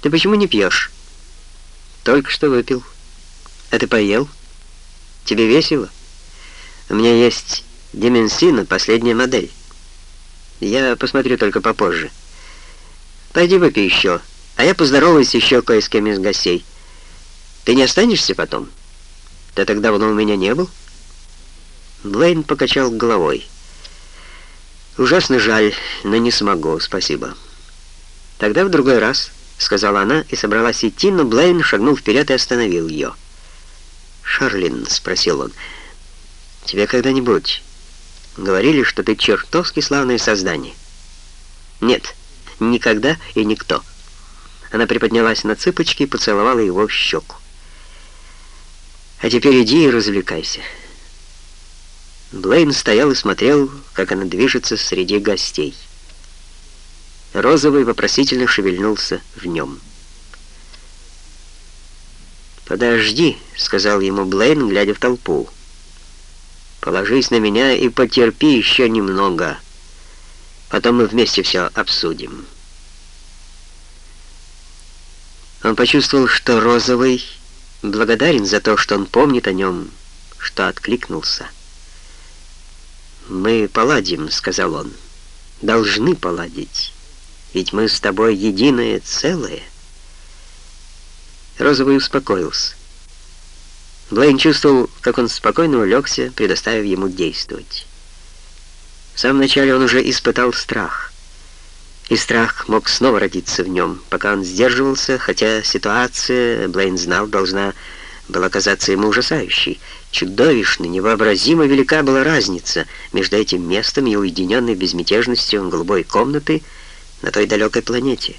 Ты почему не пьешь? Только что выпил. А ты поел? Тебе весело? У меня есть Деменсина, последняя модель. Я посмотрю только попозже. Пойди выпей еще, а я поздороваюсь еще кое с кем из гостей. Ты не останешься потом? Ты так давно у меня не был?» Блейн покачал головой. «Ужасно жаль, но не смогу, спасибо». «Тогда в другой раз», — сказала она и собралась идти, но Блейн шагнул вперед и остановил ее. «Шарлин», — спросил он, — «тебе когда-нибудь говорили, что ты чертовски славное создание?» «Нет, никогда и никто». Она приподнялась на цыпочки и поцеловала его в щеку. «А теперь иди и развлекайся». Блейн стоял и смотрел, как она движется среди гостей. Розовый вопросительно шевельнулся в нем. «Подожди», — сказал ему Блейн, глядя в толпу. «Положись на меня и потерпи еще немного. Потом мы вместе все обсудим». Он почувствовал, что Розовый благодарен за то, что он помнит о нем, что откликнулся. «Мы поладим», — сказал он. «Должны поладить, ведь мы с тобой единое целое». Розовый успокоился. Блейн чувствовал, как он спокойно улегся, предоставив ему действовать. В самом начале он уже испытал страх. И страх мог снова родиться в нем, пока он сдерживался, хотя ситуация, Блейн знал, должна была казаться ему ужасающей. Чудовищно, невообразимо велика была разница между этим местом и уединенной безмятежностью голубой комнаты на той далекой планете.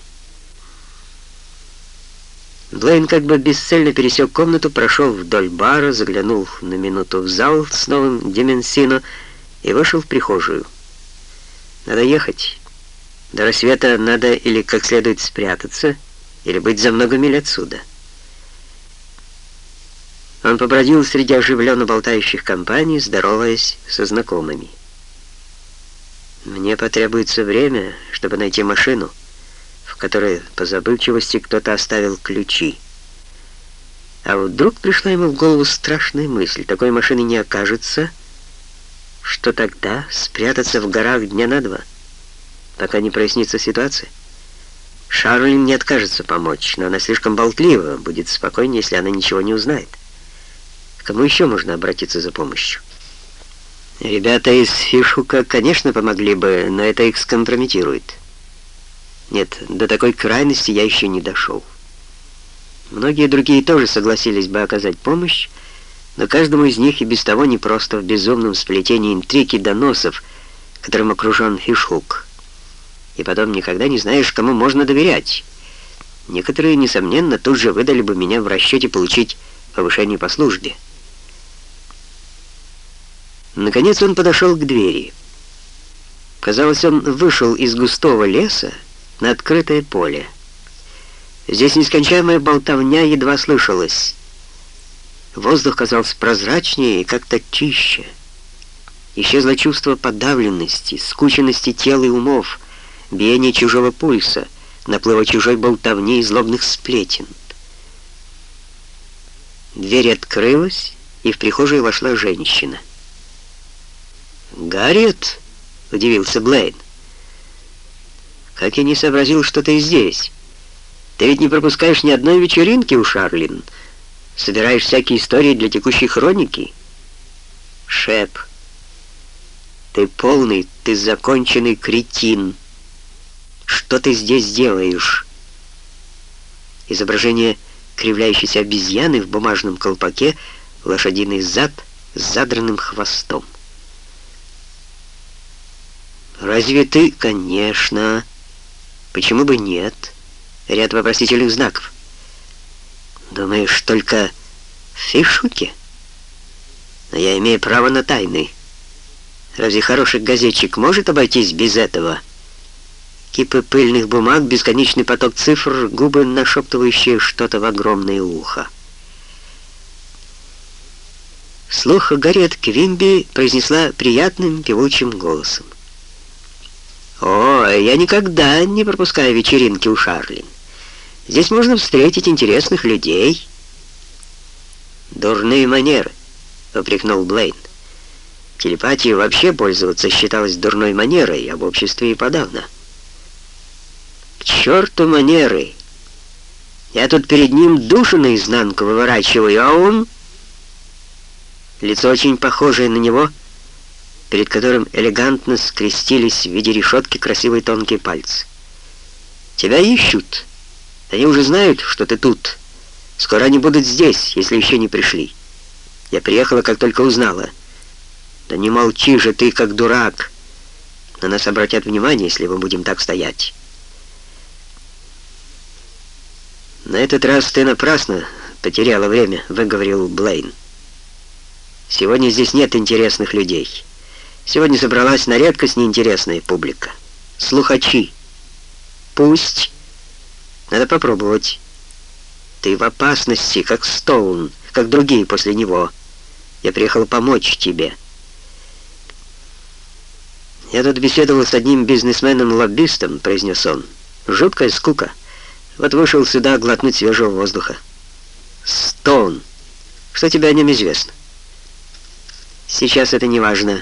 Блейн как бы бесцельно пересек комнату, прошел вдоль бара, заглянул на минуту в зал с новым Деменсино и вышел в прихожую. «Надо ехать. До рассвета надо или как следует спрятаться, или быть за много миль отсюда». Он побродил среди оживленно болтающих компаний, здороваясь со знакомыми. «Мне потребуется время, чтобы найти машину, в которой по забывчивости кто-то оставил ключи». А вдруг пришла ему в голову страшная мысль, такой машины не окажется, что тогда спрятаться в горах дня на два, пока не прояснится ситуация. Шарлин не откажется помочь, но она слишком болтлива, будет спокойнее, если она ничего не узнает. Кому еще можно обратиться за помощью? Ребята из Фишука, конечно, помогли бы, но это их скомпрометирует. Нет, до такой крайности я еще не дошел. Многие другие тоже согласились бы оказать помощь, но каждому из них и без того не просто в безумном сплетении интриг и доносов, которым окружен Фишук. И потом никогда не знаешь, кому можно доверять. Некоторые, несомненно, тут же выдали бы меня в расчете получить повышение по службе. Наконец он подошел к двери. Казалось, он вышел из густого леса на открытое поле. Здесь нескончаемая болтовня едва слышалась. Воздух казался прозрачнее и как-то чище. Исчезло чувство подавленности, скученности тел и умов, биение чужого пульса, наплыва чужой болтовни и злобных сплетен. Дверь открылась, и в прихожую вошла женщина. «Гарриет?» — удивился Блейн. «Как я не сообразил, что ты здесь? Ты ведь не пропускаешь ни одной вечеринки у Шарлин. Собираешь всякие истории для текущей хроники?» «Шеп, ты полный, ты законченный кретин. Что ты здесь делаешь?» Изображение кривляющейся обезьяны в бумажном колпаке, лошадиный зад с задранным хвостом. «Разве ты?» «Конечно. Почему бы нет?» Ряд вопросительных знаков. «Думаешь, только в фишуке?» «Но я имею право на тайны. Разве хороший газетчик может обойтись без этого?» Кипы пыльных бумаг, бесконечный поток цифр, губы, нашептывающие что-то в огромное ухо. Слух Гарриет Квимби произнесла приятным певучим голосом. «О, я никогда не пропускаю вечеринки у Шарлин. Здесь можно встретить интересных людей. Дурные манеры, упрекнул Блейн. Телепатией вообще пользоваться считалось дурной манерой, а в обществе и подавно. К черту манеры! Я тут перед ним душу наизнанку выворачиваю, а он... Лицо очень похожее на него, перед которым элегантно скрестились в виде решетки красивые тонкие пальцы. «Тебя ищут. Они уже знают, что ты тут. Скоро они будут здесь, если еще не пришли. Я приехала, как только узнала». «Да не молчи же ты, как дурак! На нас обратят внимание, если мы будем так стоять». «На этот раз ты напрасно потеряла время», — выговорил Блейн. «Сегодня здесь нет интересных людей. Сегодня собралась на редкость неинтересная публика. Слухачи. Пусть. Надо попробовать. Ты в опасности, как Стоун, как другие после него. Я приехал помочь тебе». «Я тут беседовал с одним бизнесменом-лоббистом», — произнес он. «Жуткая скука. Вот вышел сюда глотнуть свежего воздуха». «Стоун, что тебе о нем известно?» «Сейчас это не важно.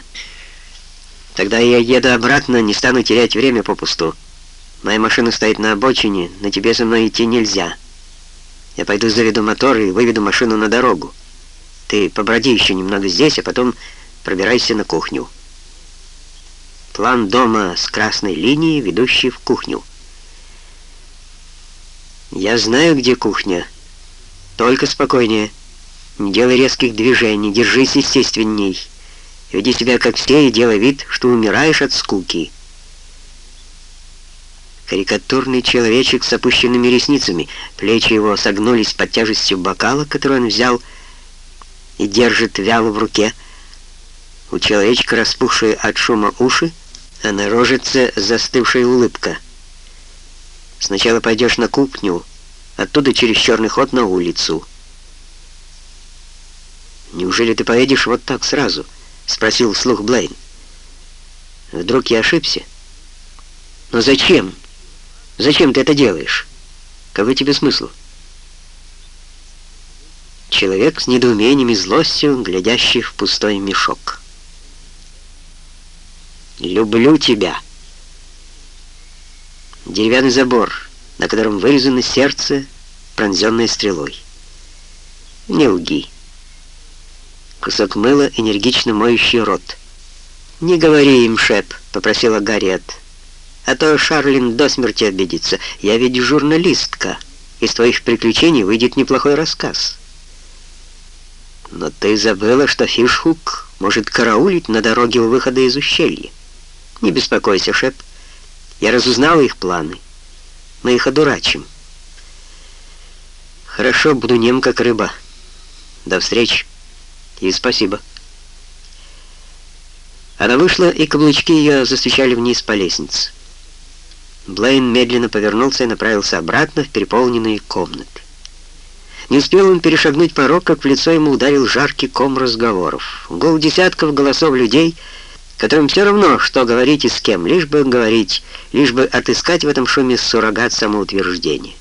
Тогда я еду обратно, не стану терять время попусту. Моя машина стоит на обочине, на тебе со мной идти нельзя. Я пойду заведу мотор и выведу машину на дорогу. Ты поброди еще немного здесь, а потом пробирайся на кухню». План дома с красной линией, ведущей в кухню. «Я знаю, где кухня. Только спокойнее. Не делай резких движений, держись естественней. Веди себя как все и делай вид, что умираешь от скуки». Карикатурный человечек с опущенными ресницами. Плечи его согнулись под тяжестью бокала, который он взял и держит вяло в руке. У человечка распухшие от шума уши, а на рожице застывшая улыбка. Сначала пойдешь на кухню, оттуда через черный ход на улицу. «Неужели ты поедешь вот так сразу?» — спросил вслух Блейн. «Вдруг я ошибся?» «Но зачем? Зачем ты это делаешь? Какой тебе смысл?» Человек с недоумением и злостью, глядящий в пустой мешок. «Люблю тебя». Деревянный забор, на котором вырезано сердце, пронзенное стрелой. Не лги. Кусок мыла, энергично моющий рот. «Не говори им, Шеп», — попросила Гарриет. «А то Шарлин до смерти обидится. Я ведь журналистка. Из твоих приключений выйдет неплохой рассказ». «Но ты забыла, что Фишхук может караулить на дороге у выхода из ущелья. Не беспокойся, Шеп. Я разузнал их планы. Мы их одурачим. Хорошо, буду нем, как рыба. До встречи. И спасибо. Она вышла, и каблучки ее застучали вниз по лестнице. Блейн медленно повернулся и направился обратно в переполненные комнаты. Не успел он перешагнуть порог, как в лицо ему ударил жаркий ком разговоров. Гол десятков голосов людей — которым все равно, что говорить и с кем, лишь бы говорить, лишь бы отыскать в этом шуме суррогат самоутверждения.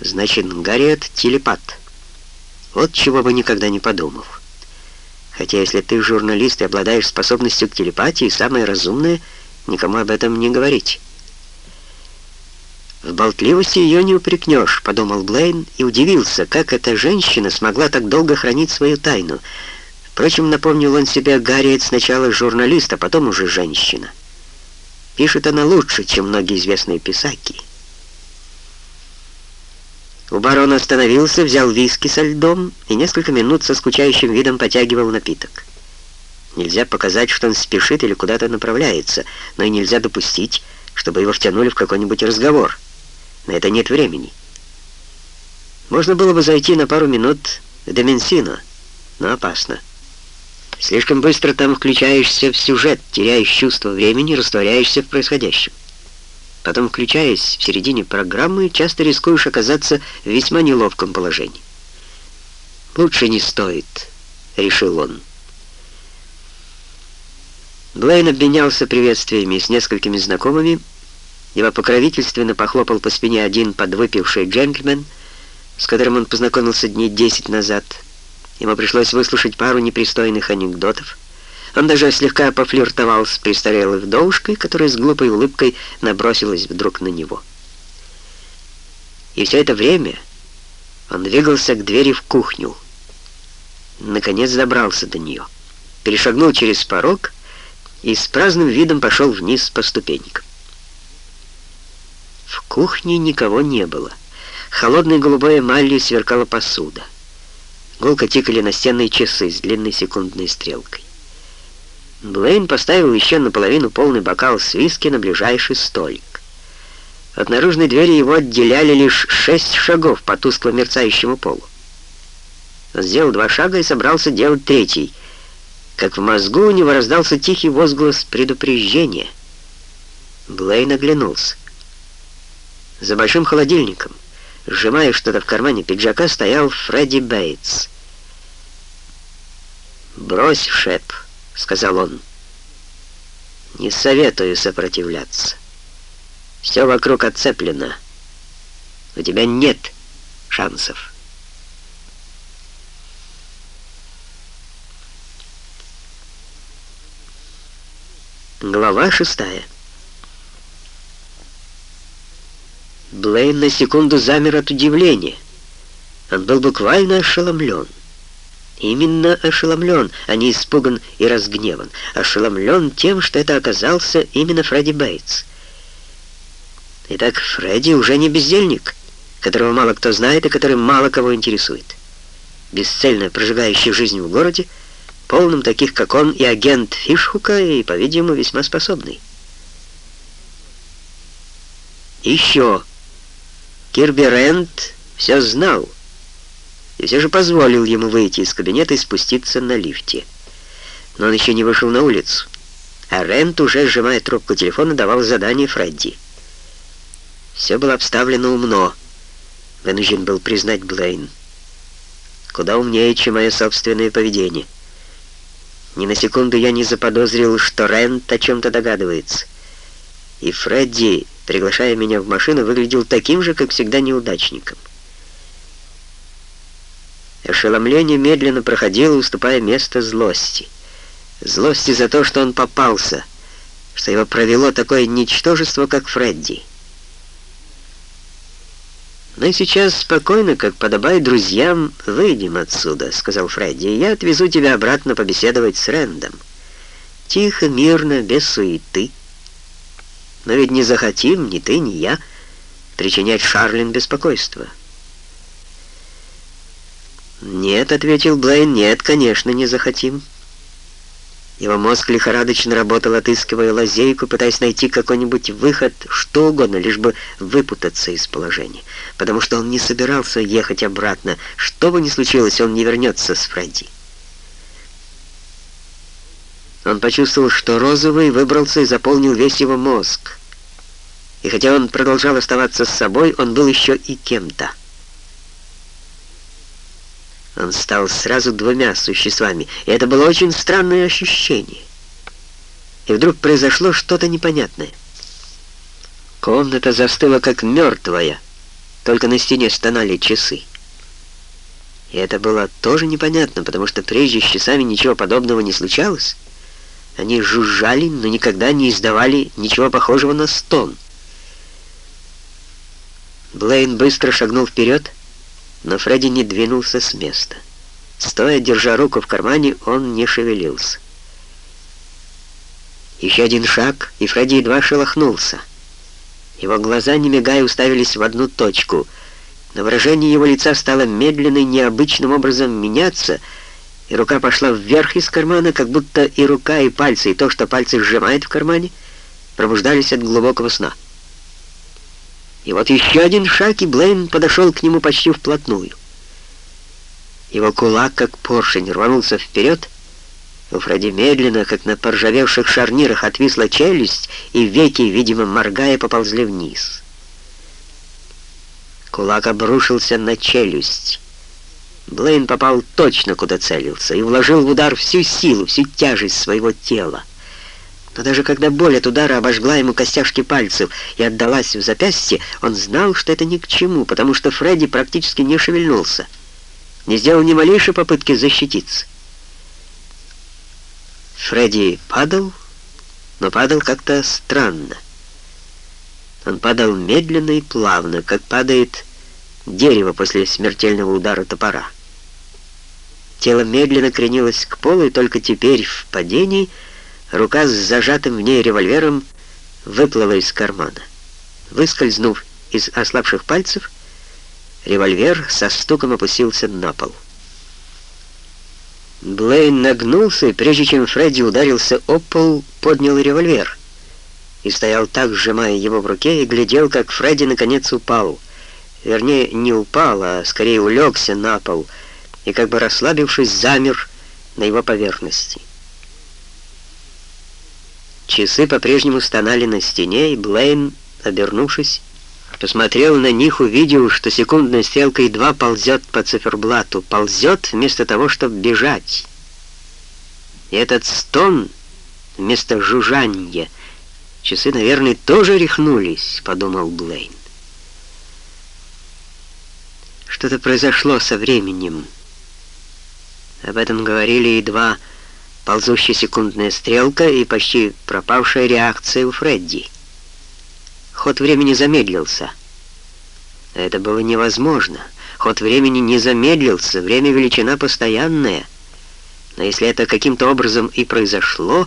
Значит, Гарриет — телепат. Вот чего бы никогда не подумал. Хотя если ты журналист и обладаешь способностью к телепатии, самое разумное — никому об этом не говорить. «В болтливости ее не упрекнешь», — подумал Блейн и удивился, как эта женщина смогла так долго хранить свою тайну — Впрочем, напомнил он себе, Гарриет сначала журналист, а потом уже женщина. Пишет она лучше, чем многие известные писаки. У барона остановился, взял виски со льдом и несколько минут со скучающим видом потягивал напиток. Нельзя показать, что он спешит или куда-то направляется, но и нельзя допустить, чтобы его втянули в какой-нибудь разговор. На это нет времени. Можно было бы зайти на пару минут до Менсино, но опасно. Слишком быстро там включаешься в сюжет, теряешь чувство времени, растворяешься в происходящем. Потом, включаясь в середине программы, часто рискуешь оказаться в весьма неловком положении. «Лучше не стоит», — решил он. Блейн обменялся приветствиями с несколькими знакомыми Его покровительственно похлопал по спине один подвыпивший джентльмен, с которым он познакомился дней десять назад. Ему пришлось выслушать пару непристойных анекдотов. Он даже слегка пофлиртовал с престарелой вдовушкой, которая с глупой улыбкой набросилась вдруг на него. И все это время он двигался к двери в кухню. Наконец добрался до нее. Перешагнул через порог и с праздным видом пошел вниз по ступенькам. В кухне никого не было. Холодной голубой эмалью сверкала посуда. Гулко тикали настенные часы с длинной секундной стрелкой. Блейн поставил еще наполовину полный бокал с виски на ближайший столик. От наружной двери его отделяли лишь шесть шагов по тускло мерцающему полу. Он сделал два шага и собрался делать третий, как в мозгу у него раздался тихий возглас предупреждения. Блейн оглянулся. За большим холодильником, сжимая что-то в кармане пиджака, стоял Фредди Бейтс. «Брось, Шеп», — сказал он. «Не советую сопротивляться». Все вокруг отцеплено. У тебя нет шансов. Глава шестая. Блейн на секунду замер от удивления. Он был буквально ошеломлен. Именно ошеломлен, а не испуган и разгневан. Ошеломлен тем, что это оказался именно Фредди Бейтс. Итак, Фредди уже не бездельник, которого мало кто знает и который мало кого интересует. Бесцельно прожигающий жизнь в городе, полным таких, как он, и агент Фишхука, и, по-видимому, весьма способный. Еще. Кирби Рент все знал, и все же позволил ему выйти из кабинета и спуститься на лифте. Но он еще не вышел на улицу, а Рент, уже сжимая трубку телефона, давал задание Фредди. Все было обставлено умно, вынужден был признать Блейн. Куда умнее, чем мое собственное поведение. Ни на секунду я не заподозрил, что Рент о чем-то догадывается. И Фредди, приглашая меня в машину, выглядел таким же, как всегда, неудачником. Ошеломление медленно проходило, уступая место злости. Злости за то, что он попался, что его провело такое ничтожество, как Фредди. «Мы сейчас спокойно, как подобает друзьям, выйдем отсюда», — сказал Фредди. «Я отвезу тебя обратно побеседовать с Рэндом. Тихо, мирно, без суеты. Но ведь не захотим ни ты, ни я причинять Шарлин беспокойство». «Нет», — ответил Блейн, — «нет, конечно, не захотим». Его мозг лихорадочно работал, отыскивая лазейку, пытаясь найти какой-нибудь выход, что угодно, лишь бы выпутаться из положения. Потому что он не собирался ехать обратно. Что бы ни случилось, он не вернется с Фредди. Он почувствовал, что розовый выбрался и заполнил весь его мозг. И хотя он продолжал оставаться с собой, он был еще и кем-то. Он стал сразу двумя существами, и это было очень странное ощущение. И вдруг произошло что-то непонятное. Комната застыла как мертвая, только на стене стонали часы. И это было тоже непонятно, потому что прежде с часами ничего подобного не случалось. Они жужжали, но никогда не издавали ничего похожего на стон. Блейн быстро шагнул вперед, но Фредди не двинулся с места. Стоя, держа руку в кармане, он не шевелился. Еще один шаг, и Фредди едва шелохнулся. Его глаза, не мигая, уставились в одну точку. Но выражение его лица стало медленно и необычным образом меняться, и рука пошла вверх из кармана, как будто и рука, и пальцы, и то, что пальцы сжимают в кармане, пробуждались от глубокого сна. И вот еще один шаг, и Блейн подошел к нему почти вплотную. Его кулак, как поршень, рванулся вперед. У Фредди медленно, как на поржавевших шарнирах, отвисла челюсть, и веки, видимо, моргая, поползли вниз. Кулак обрушился на челюсть. Блейн попал точно, куда целился, и вложил в удар всю силу, всю тяжесть своего тела. Но даже когда боль от удара обожгла ему костяшки пальцев и отдалась в запястье, он знал, что это ни к чему, потому что Фредди практически не шевельнулся, не сделал ни малейшей попытки защититься. Фредди падал, но падал как-то странно. Он падал медленно и плавно, как падает дерево после смертельного удара топора. Тело медленно кренилось к полу, и только теперь в падении рука с зажатым в ней револьвером выплыла из кармана. Выскользнув из ослабших пальцев, револьвер со стуком опустился на пол. Блейн нагнулся, и прежде чем Фредди ударился об пол, поднял револьвер и стоял так, сжимая его в руке, и глядел, как Фредди наконец упал. Вернее, не упал, а скорее улегся на пол, и как бы расслабившись, замер на его поверхности. Часы по-прежнему стонали на стене, и Блейн, обернувшись, посмотрел на них, увидел, что секундная стрелка едва ползет по циферблату, ползет вместо того, чтобы бежать. И этот стон вместо жужжания — Часы, наверное, тоже рехнулись, подумал Блейн. Что-то произошло со временем. Об этом говорили и два ползущая секундная стрелка и почти пропавшая реакция у Фредди. Ход времени замедлился. Это было невозможно. Ход времени не замедлился, время величина постоянная. Но если это каким-то образом и произошло,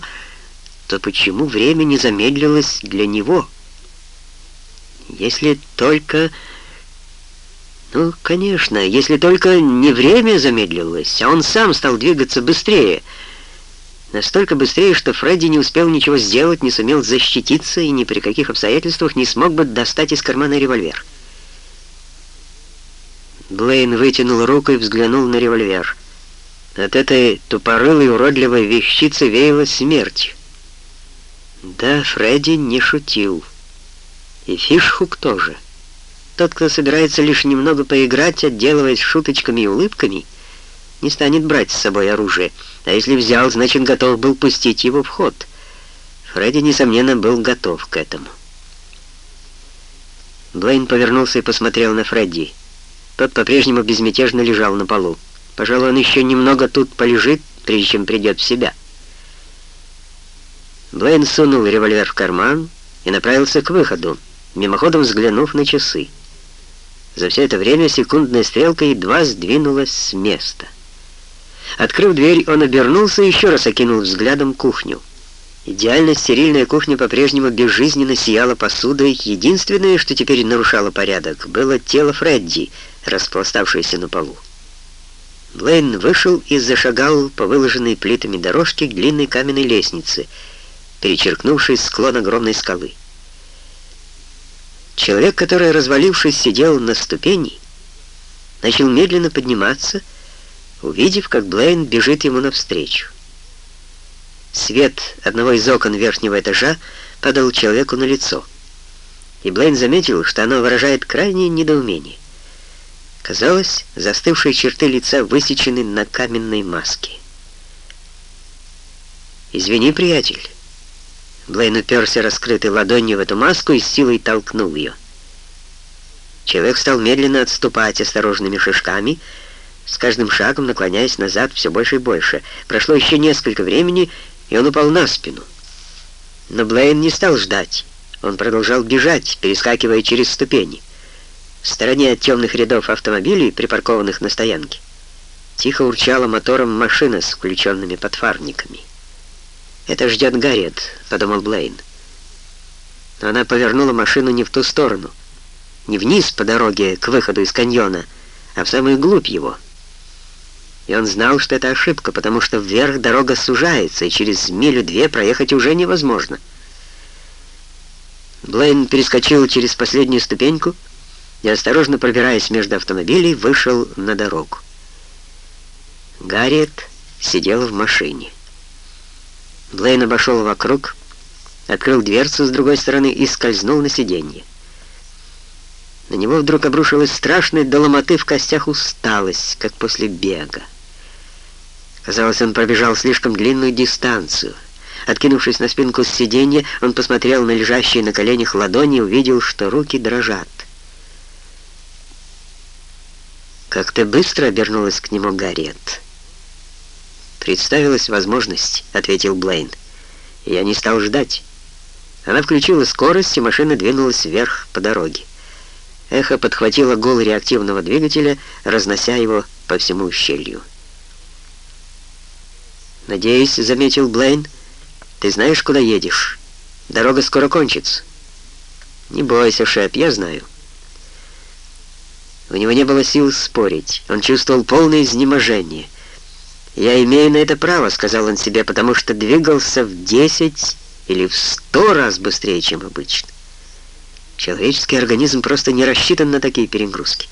то почему время не замедлилось для него? Если только... Ну, конечно, если только не время замедлилось, а он сам стал двигаться быстрее. Настолько быстрее, что Фредди не успел ничего сделать, не сумел защититься и ни при каких обстоятельствах не смог бы достать из кармана револьвер. Блейн вытянул руку и взглянул на револьвер. От этой тупорылой уродливой вещицы веяло смерть. Да, Фредди не шутил. И Фишхук тоже. Тот, кто собирается лишь немного поиграть, отделываясь шуточками и улыбками, не станет брать с собой оружие, а если взял, значит готов был пустить его в ход. Фредди, несомненно, был готов к этому. Блейн повернулся и посмотрел на Фредди. Тот по-прежнему безмятежно лежал на полу. Пожалуй, он еще немного тут полежит, прежде чем придет в себя. Блейн сунул револьвер в карман и направился к выходу, мимоходом взглянув на часы. За все это время секундная стрелка едва сдвинулась с места. Открыв дверь, он обернулся и еще раз окинул взглядом кухню. Идеально стерильная кухня по-прежнему безжизненно сияла посудой. Единственное, что теперь нарушало порядок, было тело Фредди, распластавшееся на полу. Блейн вышел и зашагал по выложенной плитами дорожке к длинной каменной лестнице — перечеркнувший склон огромной скалы. Человек, который, развалившись, сидел на ступени, начал медленно подниматься, увидев, как Блейн бежит ему навстречу. Свет одного из окон верхнего этажа падал человеку на лицо, и Блейн заметил, что оно выражает крайнее недоумение. Казалось, застывшие черты лица высечены на каменной маске. «Извини, приятель», Блейн уперся раскрытой ладонью в эту маску и силой толкнул ее. Человек стал медленно отступать осторожными шажками, с каждым шагом наклоняясь назад все больше и больше. Прошло еще несколько времени, и он упал на спину. Но Блейн не стал ждать. Он продолжал бежать, перескакивая через ступени. В стороне от темных рядов автомобилей, припаркованных на стоянке, тихо урчала мотором машина с включенными подфарниками. «Это ждет Гарриет», — подумал Блейн. Но она повернула машину не в ту сторону, не вниз по дороге к выходу из каньона, а в самую глубь его. И он знал, что это ошибка, потому что вверх дорога сужается, и через милю-две проехать уже невозможно. Блейн перескочил через последнюю ступеньку и, осторожно пробираясь между автомобилей, вышел на дорогу. Гарриет сидела в машине. Блейн обошел вокруг, открыл дверцу с другой стороны и скользнул на сиденье. На него вдруг обрушилась страшная до ломоты в костях усталость, как после бега. Казалось, он пробежал слишком длинную дистанцию. Откинувшись на спинку сиденья, он посмотрел на лежащие на коленях ладони и увидел, что руки дрожат. Как-то быстро обернулась к нему Гарриет. «Представилась возможность», — ответил Блейн. «Я не стал ждать». Она включила скорость, и машина двинулась вверх по дороге. Эхо подхватило гул реактивного двигателя, разнося его по всему ущелью. «Надеюсь», — заметил Блейн, — «ты знаешь, куда едешь? Дорога скоро кончится». «Не бойся, Шеп, я знаю». У него не было сил спорить. Он чувствовал полное изнеможение. «Я имею на это право», — сказал он себе, потому что двигался в десять или в сто раз быстрее, чем обычно. Человеческий организм просто не рассчитан на такие перегрузки.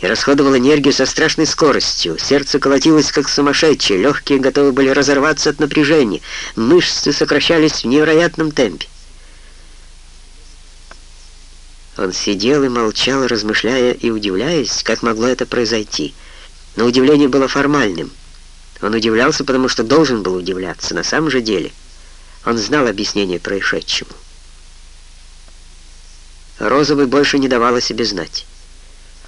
И расходовал энергию со страшной скоростью. Сердце колотилось как сумасшедшее, легкие готовы были разорваться от напряжения, мышцы сокращались в невероятном темпе. Он сидел и молчал, размышляя и удивляясь, как могло это произойти. Но удивление было формальным. Он удивлялся, потому что должен был удивляться. На самом же деле он знал объяснение происшедшему. Розовый больше не давал о себе знать.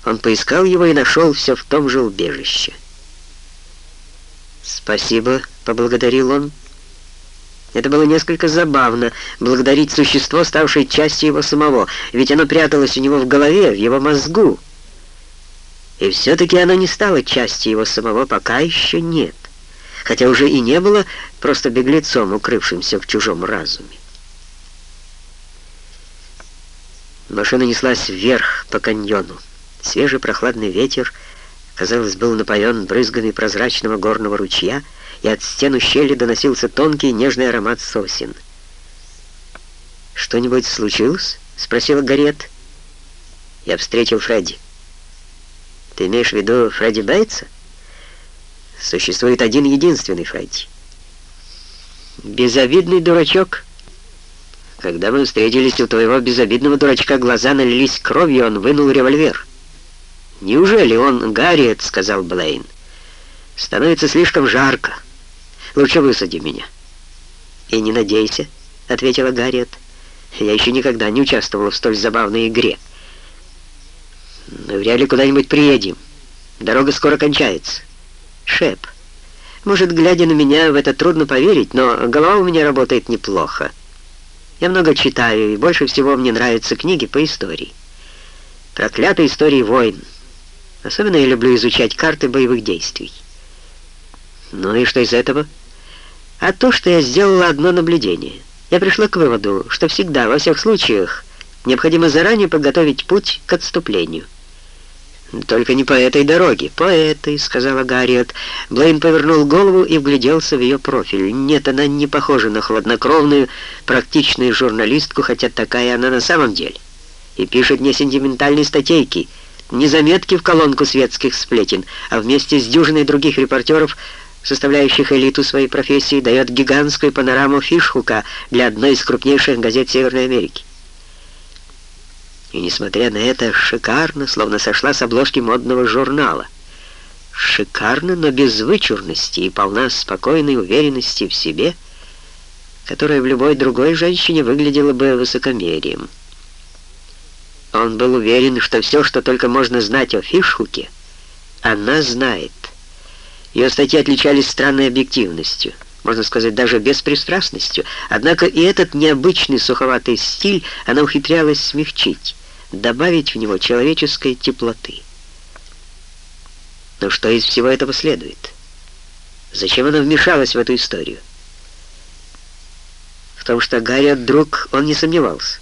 Он поискал его и нашел все в том же убежище. «Спасибо», — поблагодарил он. Это было несколько забавно, благодарить существо, ставшее частью его самого, ведь оно пряталось у него в голове, в его мозгу. И все-таки оно не стало частью его самого, пока еще нет, хотя уже и не было просто беглецом, укрывшимся в чужом разуме. Машина неслась вверх по каньону. Свежий прохладный ветер, казалось, был напоен брызгами прозрачного горного ручья, и от стен ущелья доносился тонкий нежный аромат сосен. «Что-нибудь случилось?» — спросила Гарет. «Я встретил Фредди». «Ты имеешь в виду Фредди Бейтса?» «Существует один единственный Фредди». «Безобидный дурачок», когда мы встретились, у твоего безобидного дурачка глаза налились кровью, он вынул револьвер. «Неужели он Гарриет?» — сказал Блейн. «Становится слишком жарко. Лучше высади меня». «И не надейся», — ответила Гарриет. «Я еще никогда не участвовала в столь забавной игре. Но вряд ли куда-нибудь приедем. Дорога скоро кончается. Шеп, может, глядя на меня, в это трудно поверить, но голова у меня работает неплохо». Я много читаю, и больше всего мне нравятся книги по истории. Проклятые истории войн. Особенно я люблю изучать карты боевых действий. Ну и что из этого? А то, что я сделала одно наблюдение. Я пришла к выводу, что всегда, во всех случаях, необходимо заранее подготовить путь к отступлению. «Только не по этой дороге, по этой», — сказала Гарриет. Блейн повернул голову и вгляделся в ее профиль. Нет, она не похожа на хладнокровную, практичную журналистку, хотя такая она на самом деле. И пишет не сентиментальные статейки, не заметки в колонку светских сплетен, а вместе с дюжиной других репортеров, составляющих элиту своей профессии, дает гигантскую панораму Фишхука для одной из крупнейших газет Северной Америки. И несмотря на это, шикарно, словно сошла с обложки модного журнала. Шикарно, но без вычурности и полна спокойной уверенности в себе, которая в любой другой женщине выглядела бы высокомерием. Он был уверен, что все, что только можно знать о Фишхуке, она знает. Ее статьи отличались странной объективностью, можно сказать, даже беспристрастностью, однако и этот необычный суховатый стиль она ухитрялась смягчить добавить в него человеческой теплоты. Но что из всего этого следует? Зачем она вмешалась в эту историю? В том, что Гарри друг, он не сомневался.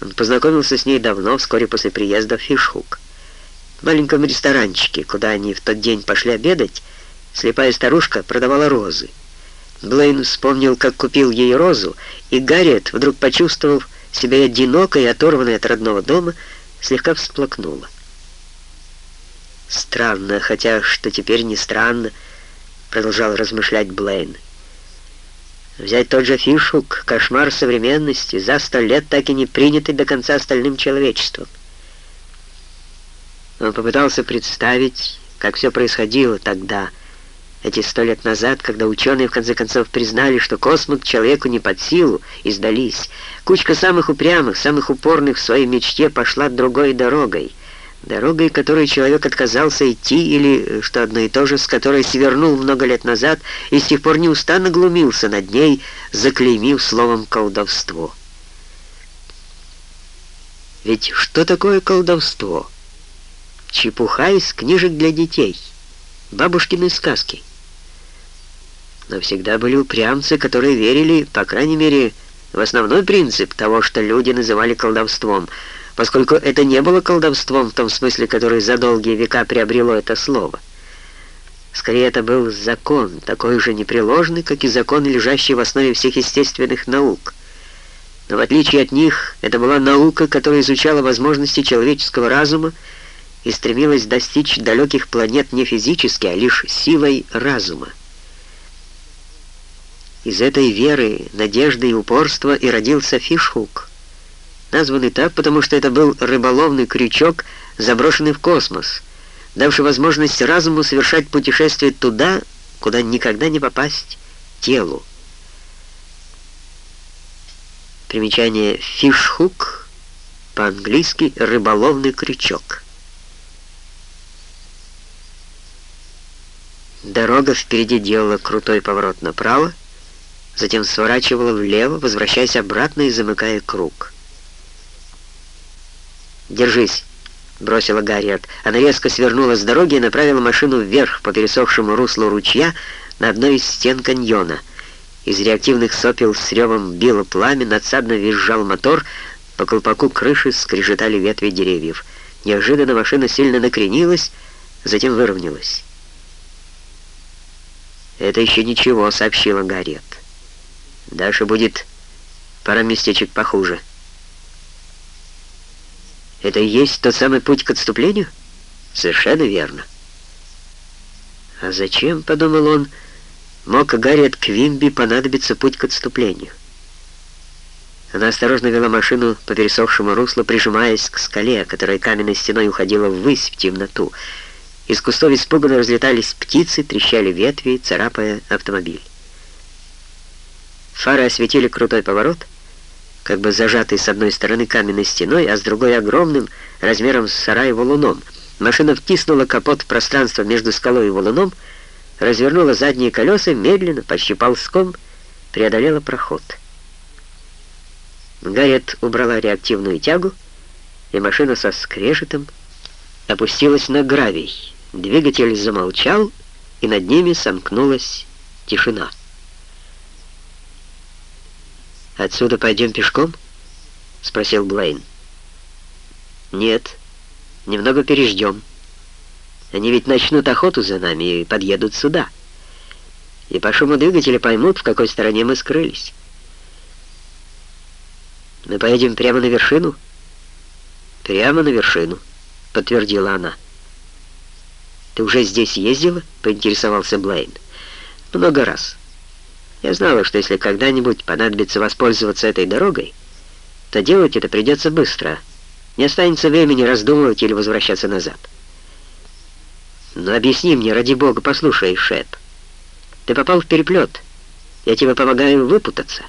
Он познакомился с ней давно, вскоре после приезда в Фишхук. В маленьком ресторанчике, куда они в тот день пошли обедать, слепая старушка продавала розы. Блейн вспомнил, как купил ей розу, и Гарриет вдруг почувствовал, себя одинокой, оторванной от родного дома, слегка всплакнула. «Странно, хотя что теперь не странно», — продолжал размышлять Блейн. «Взять тот же Фишук, кошмар современности, за сто лет так и не принятый до конца остальным человечеством». Он попытался представить, как все происходило тогда, Эти сто лет назад, когда ученые в конце концов признали, что космос человеку не под силу, и сдались, кучка самых упрямых, самых упорных в своей мечте пошла другой дорогой. Дорогой, которой человек отказался идти, или, что одно и то же, с которой свернул много лет назад и с тех пор неустанно глумился над ней, заклеймив словом «колдовство». Ведь что такое колдовство? Чепуха из книжек для детей, бабушкины сказки — но всегда были упрямцы, которые верили, по крайней мере, в основной принцип того, что люди называли колдовством, поскольку это не было колдовством в том смысле, который за долгие века приобрело это слово. Скорее, это был закон, такой же непреложный, как и закон, лежащий в основе всех естественных наук. Но в отличие от них, это была наука, которая изучала возможности человеческого разума и стремилась достичь далеких планет не физически, а лишь силой разума. Из этой веры, надежды и упорства и родился фишхук, названный так, потому что это был рыболовный крючок, заброшенный в космос, давший возможность разуму совершать путешествие туда, куда никогда не попасть телу. Примечание «фишхук» по-английски «рыболовный крючок». Дорога впереди делала крутой поворот направо, затем сворачивала влево, возвращаясь обратно и замыкая круг. «Держись!» — бросила Гарриет. Она резко свернула с дороги и направила машину вверх по пересохшему руслу ручья на одной из стен каньона. Из реактивных сопел с ревом било пламя, надсадно визжал мотор, по колпаку крыши скрежетали ветви деревьев. Неожиданно машина сильно накренилась, затем выровнялась. «Это еще ничего», — сообщила Гарриет. Дальше будет пара местечек похуже. Это и есть тот самый путь к отступлению? Совершенно верно. А зачем, подумал он, мог Гарриет Квимби понадобиться путь к отступлению? Она осторожно вела машину по пересохшему руслу, прижимаясь к скале, которая каменной стеной уходила ввысь в темноту. Из кустов испуганно разлетались птицы, трещали ветви, царапая автомобиль. Фары осветили крутой поворот, как бы зажатый с одной стороны каменной стеной, а с другой огромным, размером с сарай валуном. Машина втиснула капот в пространство между скалой и валуном, развернула задние колеса, медленно, почти ползком, преодолела проход. Гарриет убрала реактивную тягу, и машина со скрежетом опустилась на гравий. Двигатель замолчал, и над ними сомкнулась тишина. «Отсюда пойдем пешком?» — спросил Блейн. «Нет, немного переждем. Они ведь начнут охоту за нами и подъедут сюда. И по шуму двигателя поймут, в какой стороне мы скрылись. Мы поедем прямо на вершину?» «Прямо на вершину», — подтвердила она. «Ты уже здесь ездила?» — поинтересовался Блейн. «Много раз». Я знала, что если когда-нибудь понадобится воспользоваться этой дорогой, то делать это придется быстро. Не останется времени раздумывать или возвращаться назад. Но объясни мне, ради бога, послушай, Шеп. Ты попал в переплет. Я тебе помогаю выпутаться.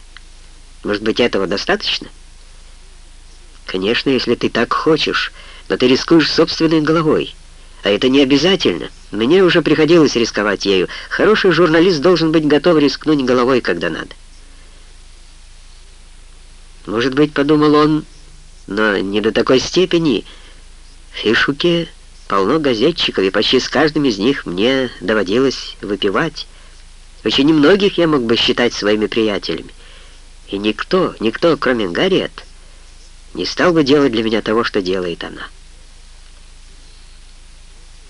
Может быть, этого достаточно? Конечно, если ты так хочешь, но ты рискуешь собственной головой. А это не обязательно. Мне уже приходилось рисковать ею. Хороший журналист должен быть готов рискнуть головой, когда надо. Может быть, подумал он, но не до такой степени. В Фишуке полно газетчиков, и почти с каждым из них мне доводилось выпивать. Очень немногих я мог бы считать своими приятелями. И никто, никто, кроме Гарриет, не стал бы делать для меня того, что делает она.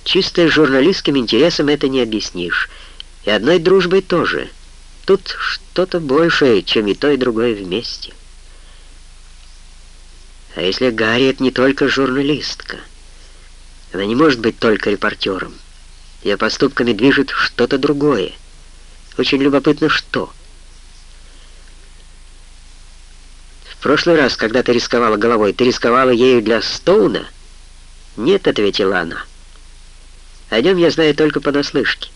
Чисто журналистским интересом это не объяснишь. И одной дружбой тоже. Тут что-то большее, чем и то, и другое вместе. А если Гарриет не только журналистка? Она не может быть только репортером. Ее поступками движет что-то другое. Очень любопытно, что. В прошлый раз, когда ты рисковала головой, ты рисковала ею для Стоуна? Нет, ответила она. О нем я знаю только понаслышке.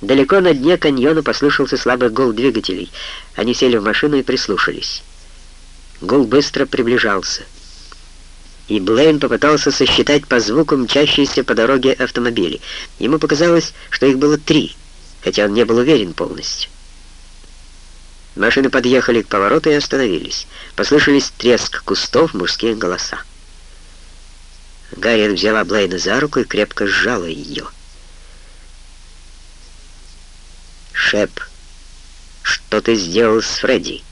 Далеко на дне каньона послышался слабый гул двигателей. Они сели в машину и прислушались. Гул быстро приближался. И Блейн попытался сосчитать по звуку мчащиеся по дороге автомобили. Ему показалось, что их было три, хотя он не был уверен полностью. Машины подъехали к повороту и остановились. Послышались треск кустов, мужские голоса. Гарриет взяла Блейна за руку и крепко сжала ее. Шеп, что ты сделал с Фредди?»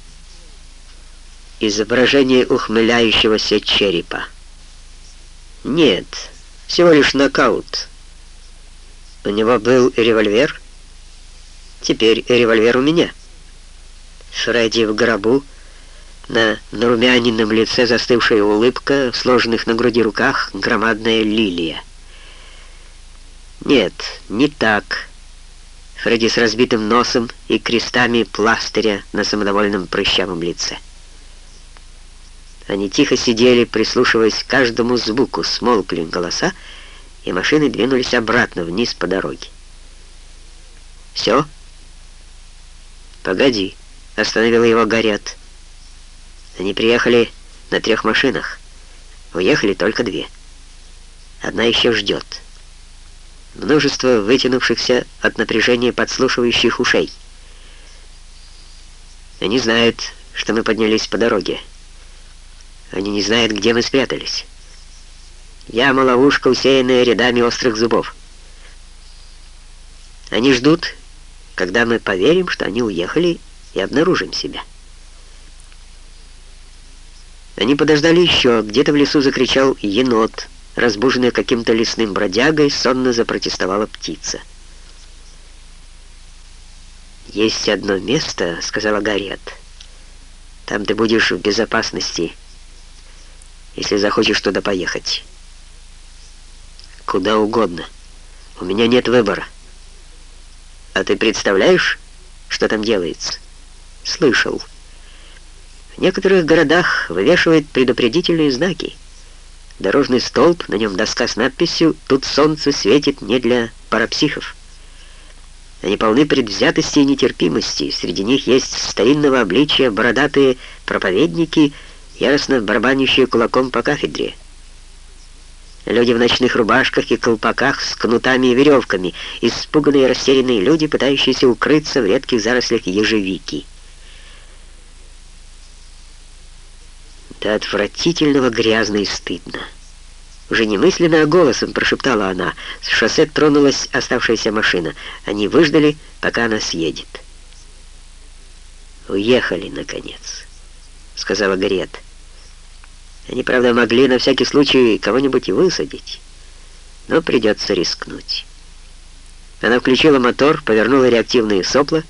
Изображение ухмыляющегося черепа. «Нет, всего лишь нокаут. У него был револьвер. Теперь револьвер у меня». Фредди в гробу, на нарумяненном лице застывшая улыбка, в сложенных на груди руках громадная лилия. «Нет, не так». Фредди с разбитым носом и крестами пластыря на самодовольном прыщавом лице. Они тихо сидели, прислушиваясь к каждому звуку, смолкли голоса, и машины двинулись обратно вниз по дороге. «Все?» «Погоди», — остановила его Горят. Они приехали на трех машинах. Уехали только две. Одна еще ждет множество вытянувшихся от напряжения подслушивающих ушей. Они знают, что мы поднялись по дороге. Они не знают, где мы спрятались. Яма ловушка, усеянная рядами острых зубов. Они ждут, когда мы поверим, что они уехали и обнаружим себя. Они подождали еще, где-то в лесу закричал енот, Разбуженная каким-то лесным бродягой, сонно запротестовала птица. «Есть одно место», — сказала Гарриет. «Там ты будешь в безопасности, если захочешь туда поехать. Куда угодно. У меня нет выбора. А ты представляешь, что там делается?» «Слышал. Некоторых городах вывешивают предупредительные знаки. Дорожный столб, на нем доска с надписью «Тут солнце светит не для парапсихов». Они полны предвзятости и нетерпимости. Среди них есть старинного обличия бородатые проповедники, яростно барабанящие кулаком по кафедре. Люди в ночных рубашках и колпаках с кнутами и веревками, испуганные и растерянные люди, пытающиеся укрыться в редких зарослях ежевики. До отвратительного грязно и стыдно. Уже немысленно, а голосом прошептала она. С шоссе тронулась оставшаяся машина. Они выждали, пока она съедет. «Уехали, наконец», — сказала Гарет. «Они, правда, могли на всякий случай кого-нибудь и высадить, но придется рискнуть». Она включила мотор, повернула реактивные сопла,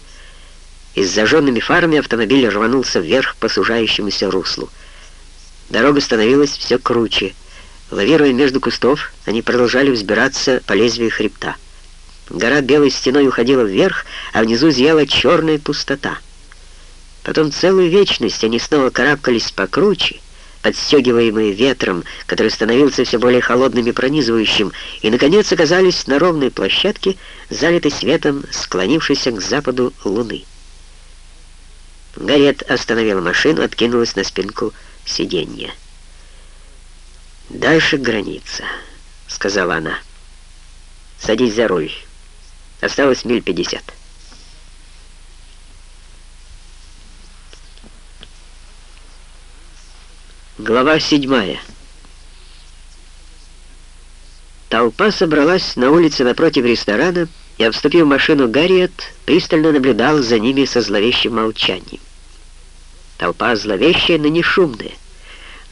и с зажженными фарами автомобиль рванулся вверх по сужающемуся руслу. Дорога становилась все круче. Лавируя между кустов, они продолжали взбираться по лезвию хребта. Гора белой стеной уходила вверх, а внизу зияла черная пустота. Потом целую вечность они снова карабкались покруче, подстегиваемые ветром, который становился все более холодным и пронизывающим, и, наконец, оказались на ровной площадке, залитой светом склонившейся к западу луны. Гарет остановила машину, откинулась на спинку сиденья. «Дальше граница», — сказала она. «Садись за руль. Осталось миль пятьдесят». Глава седьмая. Толпа собралась на улице напротив ресторана, и, обступив машину Гарриет, пристально наблюдал за ними со зловещим молчанием. Толпа зловещая, но не шумная.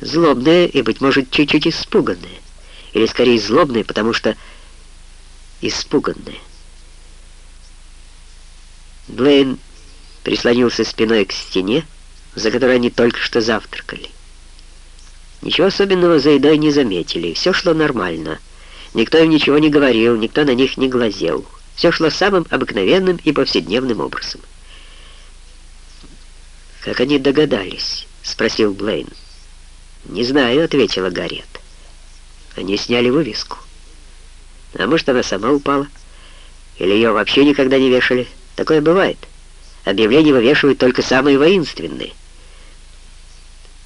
Злобная и, быть может, чуть-чуть испуганная. Или, скорее, злобная, потому что испуганная. Блейн прислонился спиной к стене, за которой они только что завтракали. Ничего особенного за едой не заметили, все шло нормально. Никто им ничего не говорил, никто на них не глазел. Все шло самым обыкновенным и повседневным образом. «Как они догадались?» — спросил Блейн. «Не знаю», — ответила Гарриет. «Они сняли вывеску. А может, она сама упала? Или ее вообще никогда не вешали? Такое бывает. Объявления вывешивают только самые воинственные.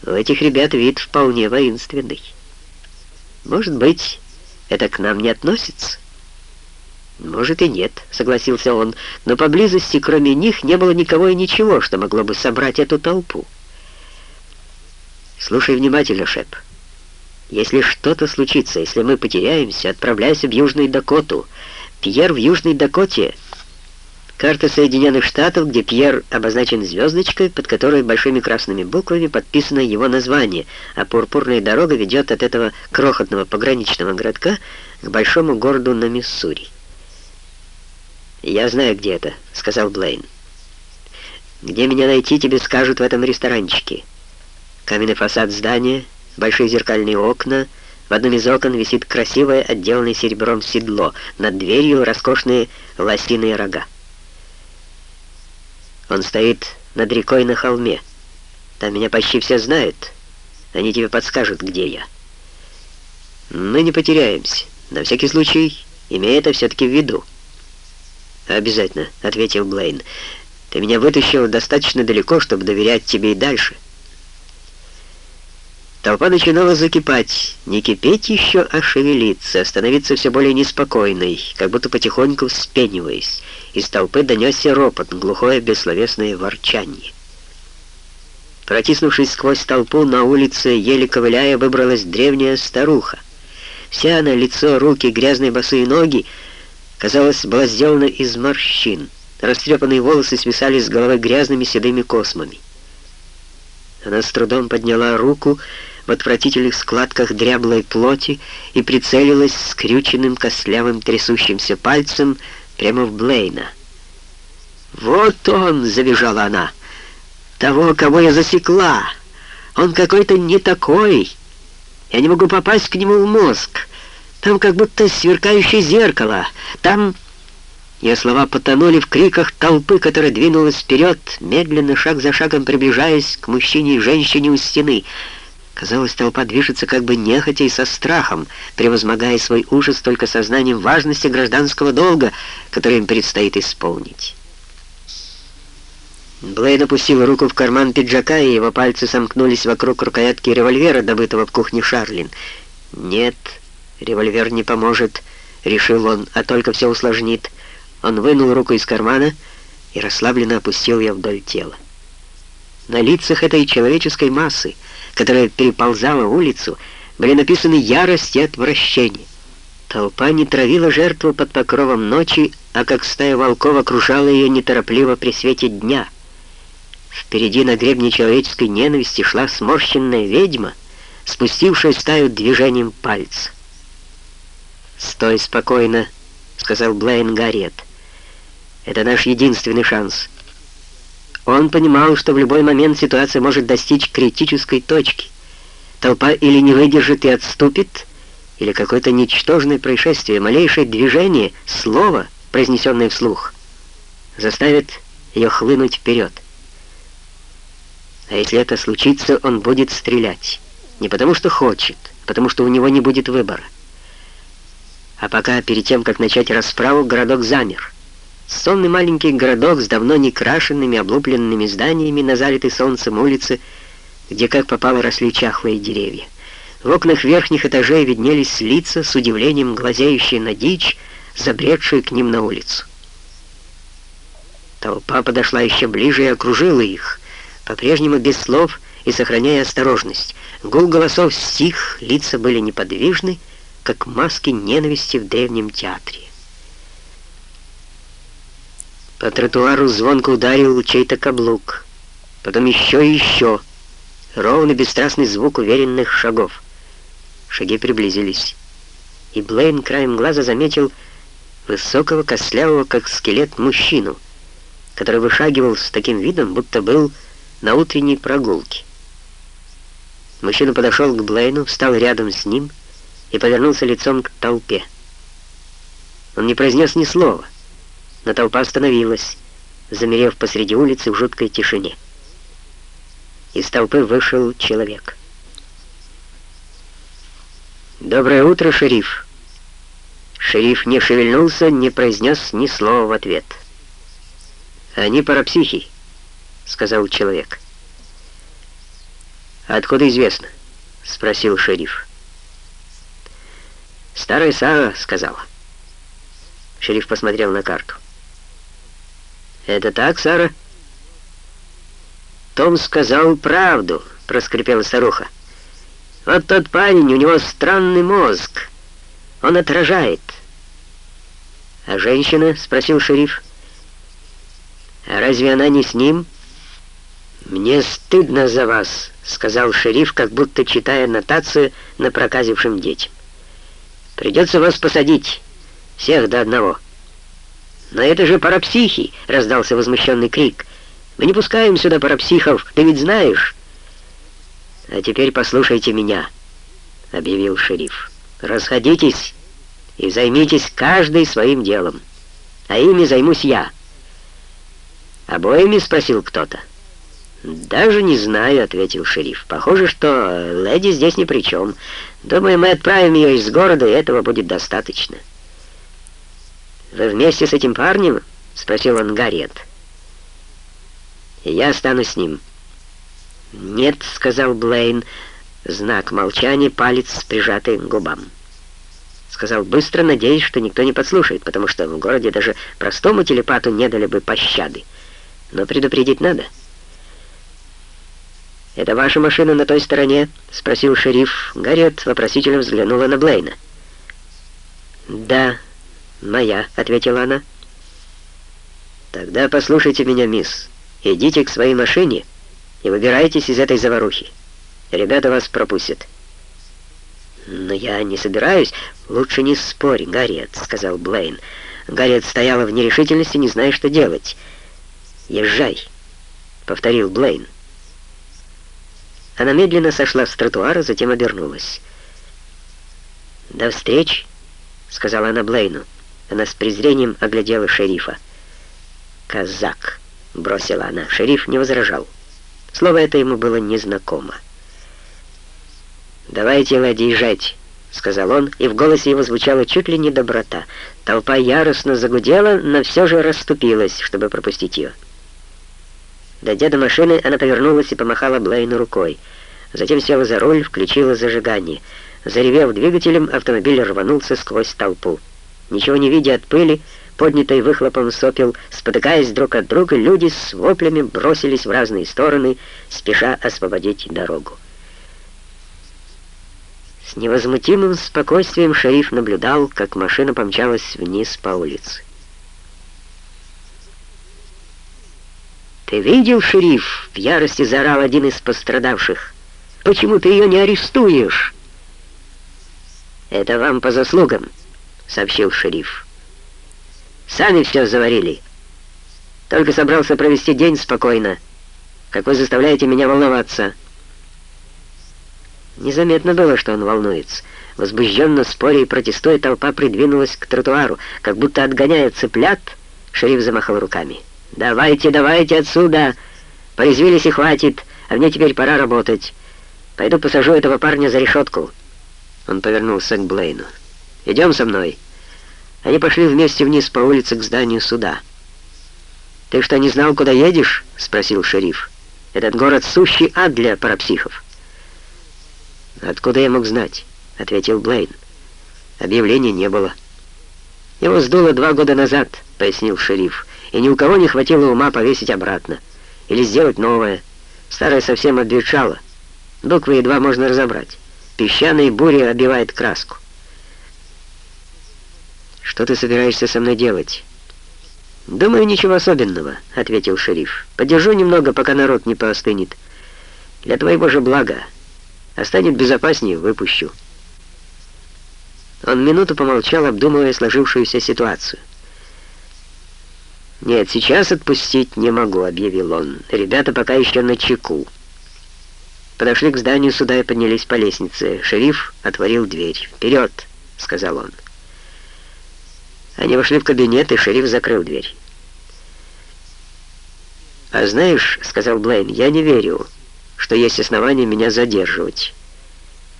У этих ребят вид вполне воинственный. Может быть, это к нам не относится? Может и нет, согласился он, но поблизости кроме них не было никого и ничего, что могло бы собрать эту толпу. Слушай внимательно, Шеп. Если что-то случится, если мы потеряемся, отправляйся в Южную Дакоту. Пьер в Южной Дакоте Карта Соединенных Штатов, где Пьер обозначен звездочкой, под которой большими красными буквами подписано его название, а пурпурная дорога ведет от этого крохотного пограничного городка к большому городу на Миссури. «Я знаю, где это», — сказал Блейн. «Где меня найти, тебе скажут в этом ресторанчике. Каменный фасад здания, большие зеркальные окна, в одном из окон висит красивое, отделанное серебром седло, над дверью роскошные лосиные рога. Он стоит над рекой на холме. Там меня почти все знают. Они тебе подскажут, где я. Мы не потеряемся. На всякий случай, имея это все-таки в виду. «Обязательно», — ответил Блейн. «Ты меня вытащил достаточно далеко, чтобы доверять тебе и дальше». Толпа начинала закипать, не кипеть еще, а шевелиться, становиться все более неспокойной, как будто потихоньку вспениваясь. Из толпы донесся ропот, глухое бессловесное ворчание. Протиснувшись сквозь толпу, на улице, еле ковыляя, выбралась древняя старуха. Вся она, лицо, руки, грязные босые ноги, казалось, была сделана из морщин. Растрепанные волосы свисали с головы грязными седыми космами. Она с трудом подняла руку, в отвратительных складках дряблой плоти и прицелилась скрюченным костлявым трясущимся пальцем прямо в Блейна. «Вот он!» — завизжала она. «Того, кого я засекла! Он какой-то не такой! Я не могу попасть к нему в мозг! Там как будто сверкающее зеркало! Там...» Ее слова потонули в криках толпы, которая двинулась вперед, медленно, шаг за шагом приближаясь к мужчине и женщине у стены — Казалось, толпа движется как бы нехотя и со страхом, превозмогая свой ужас только сознанием важности гражданского долга, который им предстоит исполнить. Блейд опустил руку в карман пиджака, и его пальцы сомкнулись вокруг рукоятки револьвера, добытого в кухне Шарлин. «Нет, револьвер не поможет», — решил он, — «а только все усложнит». Он вынул руку из кармана и расслабленно опустил ее вдоль тела. На лицах этой человеческой массы — которая переползала улицу, были написаны ярость и отвращение. Толпа не травила жертву под покровом ночи, а как стая волков окружала ее неторопливо при свете дня. Впереди на гребне человеческой ненависти шла сморщенная ведьма, спустившая стаю движением пальца. «Стой спокойно», — сказал Блейн Гарриет. «Это наш единственный шанс». Он понимал, что в любой момент ситуация может достичь критической точки. Толпа или не выдержит и отступит, или какое-то ничтожное происшествие, малейшее движение, слово, произнесенное вслух, заставит ее хлынуть вперед. А если это случится, он будет стрелять. Не потому что хочет, а потому что у него не будет выбора. А пока, перед тем, как начать расправу, городок замер. Сонный маленький городок с давно не крашенными, облупленными зданиями на залитой солнцем улице, где как попало росли чахлые деревья. В окнах верхних этажей виднелись лица, с удивлением глазеющие на дичь, забредшую к ним на улицу. Толпа подошла еще ближе и окружила их, по-прежнему без слов и сохраняя осторожность. Гул голосов стих, лица были неподвижны, как маски ненависти в древнем театре. По тротуару звонко ударил чей-то каблук. Потом еще и еще. Ровный бесстрастный звук уверенных шагов. Шаги приблизились. И Блейн краем глаза заметил высокого, костлявого, как скелет, мужчину, который вышагивал с таким видом, будто был на утренней прогулке. Мужчина подошел к Блейну, встал рядом с ним и повернулся лицом к толпе. Он не произнес ни слова но толпа остановилась, замерев посреди улицы в жуткой тишине. Из толпы вышел человек. «Доброе утро, шериф!» Шериф не шевельнулся, не произнес ни слова в ответ. «Они парапсихи», — сказал человек. «Откуда известно?» — спросил шериф. «Старая Сара сказала». Шериф посмотрел на карту. «Это так, Сара?» «Том сказал правду», — проскрипела старуха. «Вот тот парень, у него странный мозг. Он отражает». «А женщина?» — спросил шериф. «А разве она не с ним?» «Мне стыдно за вас», — сказал шериф, как будто читая нотацию на проказившим детям. «Придется вас посадить, всех до одного». «Но это же парапсихи!» — раздался возмущенный крик. «Мы не пускаем сюда парапсихов, ты ведь знаешь!» «А теперь послушайте меня», — объявил шериф. «Расходитесь и займитесь каждый своим делом, а ими займусь я». «Обоими?» — спросил кто-то. «Даже не знаю», — ответил шериф. «Похоже, что леди здесь ни при чем. Думаю, мы отправим ее из города, и этого будет достаточно». «Вы вместе с этим парнем?» — спросил он Гарриет. «Я останусь с ним». «Нет», — сказал Блейн, знак молчания, палец прижатый к губам. Сказал быстро, надеясь, что никто не подслушает, потому что в городе даже простому телепату не дали бы пощады. Но предупредить надо. «Это ваша машина на той стороне?» — спросил шериф. Гарриет вопросительно взглянула на Блейна. «Да», «Моя», — ответила она. «Тогда послушайте меня, мисс. Идите к своей машине и выбирайтесь из этой заварухи. Ребята вас пропустят». «Но я не собираюсь. Лучше не спорь, Гарриет», — сказал Блейн. Гарриет стояла в нерешительности, не зная, что делать. «Езжай», — повторил Блейн. Она медленно сошла с тротуара, затем обернулась. «До встречи», — сказала она Блейну. Она с презрением оглядела шерифа. «Казак», — бросила она. Шериф не возражал. Слово это ему было незнакомо. «Давайте, ладьи, езжать», — сказал он, и в голосе его звучала чуть ли не доброта. Толпа яростно загудела, но все же расступилась, чтобы пропустить ее. Дойдя до машины, она повернулась и помахала Блейну рукой. Затем села за руль, включила зажигание. Заревев двигателем, автомобиль рванулся сквозь толпу. Ничего не видя от пыли, поднятой выхлопом сопел, спотыкаясь друг от друга, люди с воплями бросились в разные стороны, спеша освободить дорогу. С невозмутимым спокойствием шериф наблюдал, как машина помчалась вниз по улице. «Ты видел, шериф?» — в ярости заорал один из пострадавших. «Почему ты ее не арестуешь?» «Это вам по заслугам». — сообщил шериф. «Сами все заварили. Только собрался провести день спокойно. Как вы заставляете меня волноваться?» Незаметно было, что он волнуется. Возбужденно споря и протестуя, толпа придвинулась к тротуару. Как будто отгоняя цыплят, шериф замахал руками. «Давайте, давайте отсюда! Порезвились и хватит, а мне теперь пора работать. Пойду посажу этого парня за решетку». Он повернулся к Блейну. Идем со мной». Они пошли вместе вниз по улице к зданию суда. «Ты что, не знал, куда едешь?» — спросил шериф. «Этот город сущий ад для парапсихов». «Откуда я мог знать?» — ответил Блейн. «Объявления не было». «Его сдуло два года назад», — пояснил шериф, «и ни у кого не хватило ума повесить обратно. Или сделать новое. Старое совсем обветшало. Буквы едва можно разобрать. Песчаные бури обивает краску. «Что ты собираешься со мной делать?» «Думаю, ничего особенного», — ответил шериф. «Подержу немного, пока народ не поостынет. Для твоего же блага. А станет безопаснее, выпущу». Он минуту помолчал, обдумывая сложившуюся ситуацию. «Нет, сейчас отпустить не могу», — объявил он. «Ребята пока еще на чеку». Подошли к зданию суда и поднялись по лестнице. Шериф отворил дверь. «Вперед!» — сказал он. Они вошли в кабинет, и шериф закрыл дверь. «А знаешь, — сказал Блейн, — я не верю, что есть основания меня задерживать.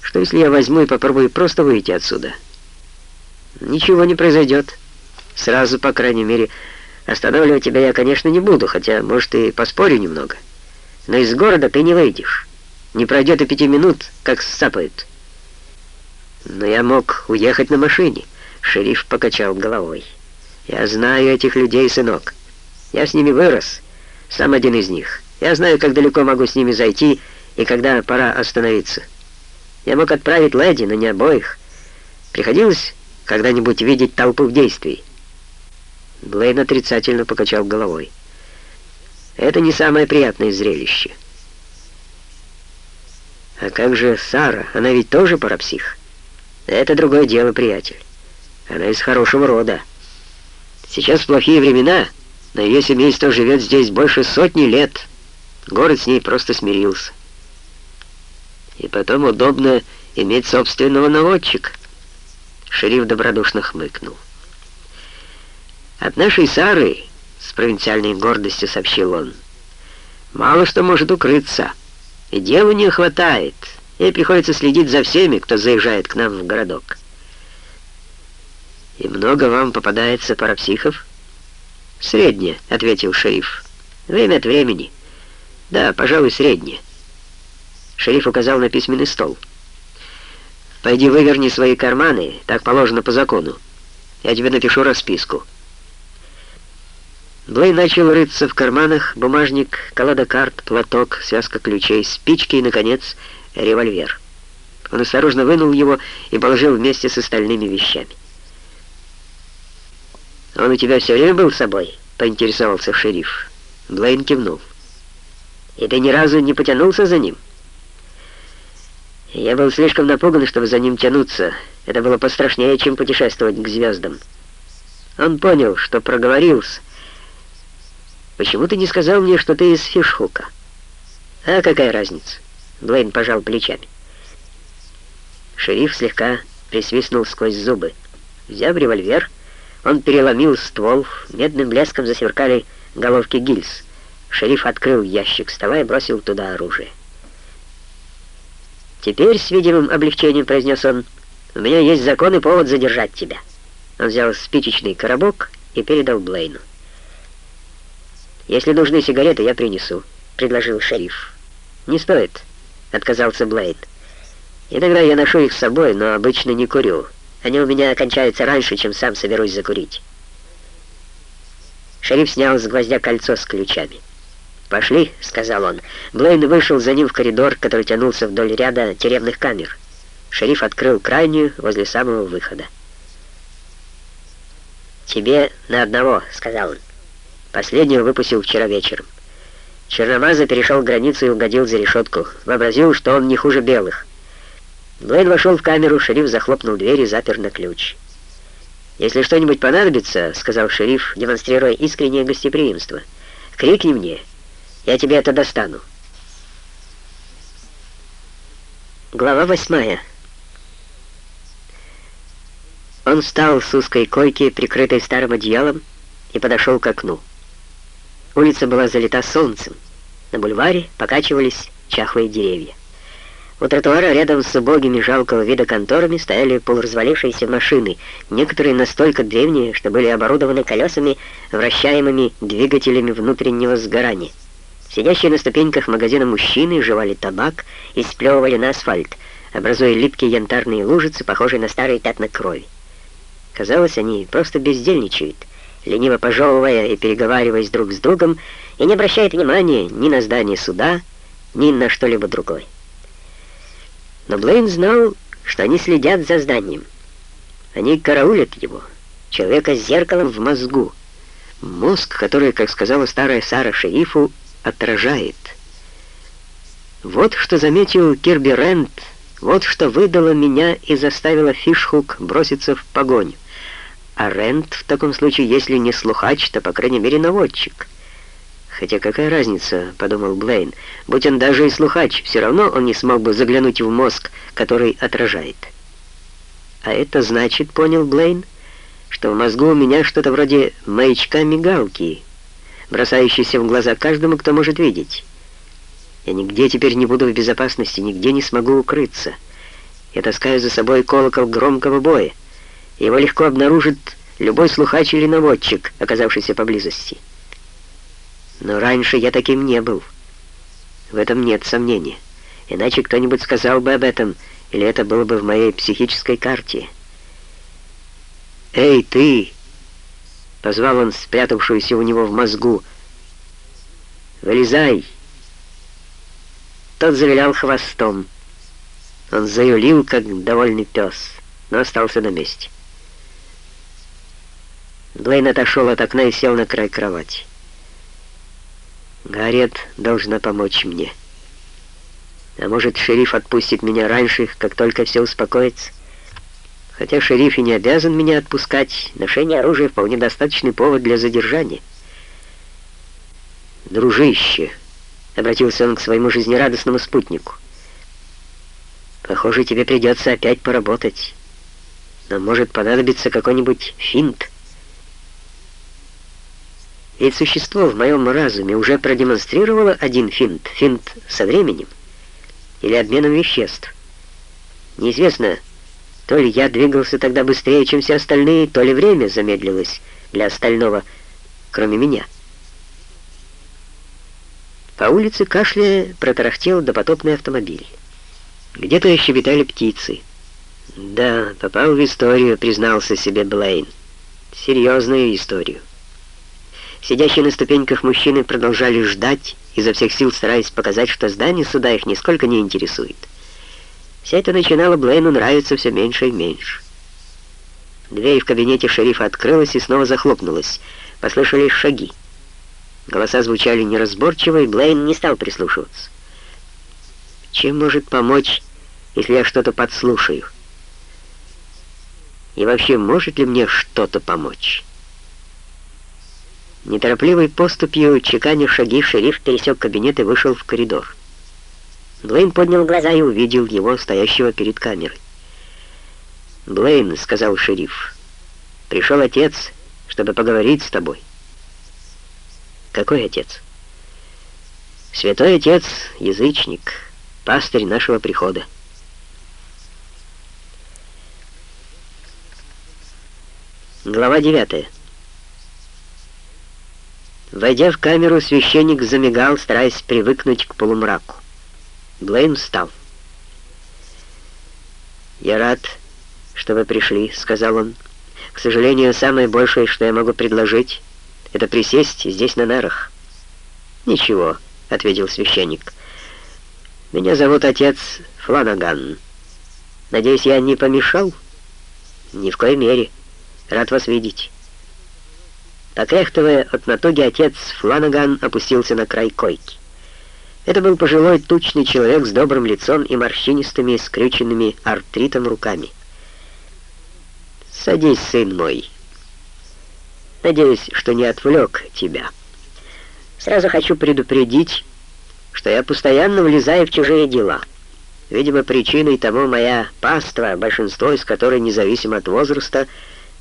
Что если я возьму и попробую просто выйти отсюда? Ничего не произойдет. Сразу, по крайней мере, останавливать тебя я, конечно, не буду, хотя, может, и поспорю немного. Но из города ты не выйдешь. Не пройдет и пяти минут, как сцапают. Но я мог уехать на машине. Шериф покачал головой. Я знаю этих людей, сынок. Я с ними вырос. Сам один из них. Я знаю, как далеко могу с ними зайти и когда пора остановиться. Я мог отправить леди, но не обоих. Приходилось когда-нибудь видеть толпу в действии. Блейн отрицательно покачал головой. Это не самое приятное зрелище. А как же Сара? Она ведь тоже парапсих. Это другое дело, приятель. Она из хорошего рода. Сейчас плохие времена, но ее семейство живет здесь больше сотни лет. Город с ней просто смирился. И потом удобно иметь собственного наводчика. Шериф добродушно хмыкнул. От нашей Сары, с провинциальной гордостью сообщил он, мало что может укрыться, и дела не хватает. Ей приходится следить за всеми, кто заезжает к нам в городок. «И много вам попадается парапсихов?» «Среднее», — ответил шериф. «Время от времени». «Да, пожалуй, среднее». Шериф указал на письменный стол. «Пойди выверни свои карманы, так положено по закону. Я тебе напишу расписку». Блей начал рыться в карманах, бумажник, колода карт, платок, связка ключей, спички и, наконец, револьвер. Он осторожно вынул его и положил вместе с остальными вещами. «Он у тебя все время был с собой?» — поинтересовался шериф. Блейн кивнул. «И ты ни разу не потянулся за ним?» Я был слишком напуган, чтобы за ним тянуться. Это было пострашнее, чем путешествовать к звездам. Он понял, что проговорился. «Почему ты не сказал мне, что ты из Фишхука?» «А какая разница?» Блейн пожал плечами. Шериф слегка присвистнул сквозь зубы. Взяв револьвер, он переломил ствол, медным блеском засверкали головки гильз. Шериф открыл ящик стола и бросил туда оружие. «Теперь с видимым облегчением», — произнес он, — «у меня есть закон и повод задержать тебя». Он взял спичечный коробок и передал Блейну. «Если нужны сигареты, я принесу», — предложил шериф. «Не стоит», — отказался Блейн. «Иногда я ношу их с собой, но обычно не курю. Они у меня кончаются раньше, чем сам соберусь закурить». Шериф снял с гвоздя кольцо с ключами. «Пошли», — сказал он. Блейн вышел за ним в коридор, который тянулся вдоль ряда тюремных камер. Шериф открыл крайнюю возле самого выхода. «Тебе на одного», — сказал он. Последнего выпустил вчера вечером. Черномаза перешел границу и угодил за решетку. Вообразил, что он не хуже белых. Блейн вошел в камеру, шериф захлопнул дверь и запер на ключ. «Если что-нибудь понадобится», — сказал шериф, демонстрируя искреннее гостеприимство, — «крикни мне». Я тебе это достану. Глава восьмая. Он встал с узкой койки, прикрытой старым одеялом, и подошел к окну. Улица была залита солнцем. На бульваре покачивались чахлые деревья. У тротуара рядом с убогими жалкого вида конторами стояли полуразвалившиеся машины, некоторые настолько древние, что были оборудованы колесами, вращаемыми двигателями внутреннего сгорания. Сидящие на ступеньках магазина мужчины жевали табак и сплевывали на асфальт, образуя липкие янтарные лужицы, похожие на старые пятна крови. Казалось, они просто бездельничают, лениво пожевывая и переговариваясь друг с другом, и не обращают внимания ни на здание суда, ни на что-либо другое. Но Блейн знал, что они следят за зданием. Они караулят его, человека с зеркалом в мозгу. Мозг, который, как сказала старая Сара шерифу, отражает. Вот что заметил Кирби Рент, вот что выдало меня и заставило Фишхук броситься в погоню. А Рент в таком случае, если не слухач, то, по крайней мере, наводчик. Хотя какая разница, подумал Блейн, будь он даже и слухач, все равно он не смог бы заглянуть в мозг, который отражает. А это значит, понял Блейн, что в мозгу у меня что-то вроде маячка-мигалки, бросающийся в глаза каждому, кто может видеть. Я нигде теперь не буду в безопасности, нигде не смогу укрыться. Я таскаю за собой колокол громкого боя. Его легко обнаружит любой слухач или наводчик, оказавшийся поблизости. Но раньше я таким не был. В этом нет сомнения. Иначе кто-нибудь сказал бы об этом, или это было бы в моей психической карте. «Эй, ты!» — позвал он спрятавшуюся у него в мозгу. «Вылезай!» Тот завилял хвостом. Он заюлил, как довольный пес, но остался на месте. Блейн отошел от окна и сел на край кровати. Гарриет должна помочь мне. А может, шериф отпустит меня раньше, как только все успокоится? Хотя шериф и не обязан меня отпускать, ношение оружия вполне достаточный повод для задержания. «Дружище», — обратился он к своему жизнерадостному спутнику, «похоже, тебе придется опять поработать. Но может понадобиться какой-нибудь финт». Ведь существо в моем разуме уже продемонстрировало один финт, финт со временем или обменом веществ. Неизвестно, то ли я двигался тогда быстрее, чем все остальные, то ли время замедлилось для остального, кроме меня. По улице кашляя протарахтел допотопный автомобиль. Где-то щебетали птицы. Да, попал в историю, признался себе Блейн. Серьезную историю. Сидящие на ступеньках мужчины продолжали ждать, изо всех сил стараясь показать, что здание суда их нисколько не интересует. Все это начинало Блейну нравиться все меньше и меньше. Дверь в кабинете шерифа открылась и снова захлопнулась. Послышались шаги. Голоса звучали неразборчиво, и Блейн не стал прислушиваться. Чем может помочь, если я что-то подслушаю? И вообще, может ли мне что-то помочь? Неторопливой поступью, чеканя шаги, шериф пересек кабинет и вышел в коридор. Блейн поднял глаза и увидел его, стоящего перед камерой. «Блейн», — сказал шериф, — «пришел отец, чтобы поговорить с тобой». «Какой отец?» «Святой отец, язычник, пастырь нашего прихода». Глава девятая. Войдя в камеру, священник замигал, стараясь привыкнуть к полумраку. Блейн встал. «Я рад, что вы пришли», — сказал он. «К сожалению, самое большее, что я могу предложить, это присесть здесь на нарах». «Ничего», — ответил священник. «Меня зовут отец Фланаган. Надеюсь, я не помешал?» «Ни в коей мере. Рад вас видеть». Покряхтывая от натуги, отец Фланаган опустился на край койки. Это был пожилой тучный человек с добрым лицом и морщинистыми, скрюченными артритом руками. «Садись, сын мой. Надеюсь, что не отвлек тебя. Сразу хочу предупредить, что я постоянно влезаю в чужие дела. Видимо, причиной тому моя паства, большинство из которой, независимо от возраста,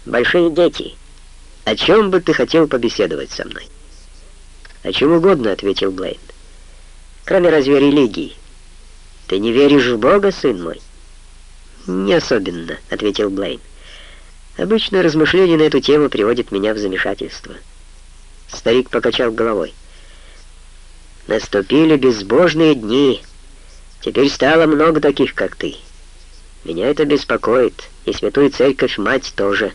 большие дети». «О чем бы ты хотел побеседовать со мной?» «О чем угодно», — ответил Блейн. «Кроме разве религии. Ты не веришь в Бога, сын мой?» «Не особенно», — ответил Блейн. «Обычно размышления на эту тему приводят меня в замешательство». Старик покачал головой. «Наступили безбожные дни. Теперь стало много таких, как ты. Меня это беспокоит, и Святую Церковь Мать тоже».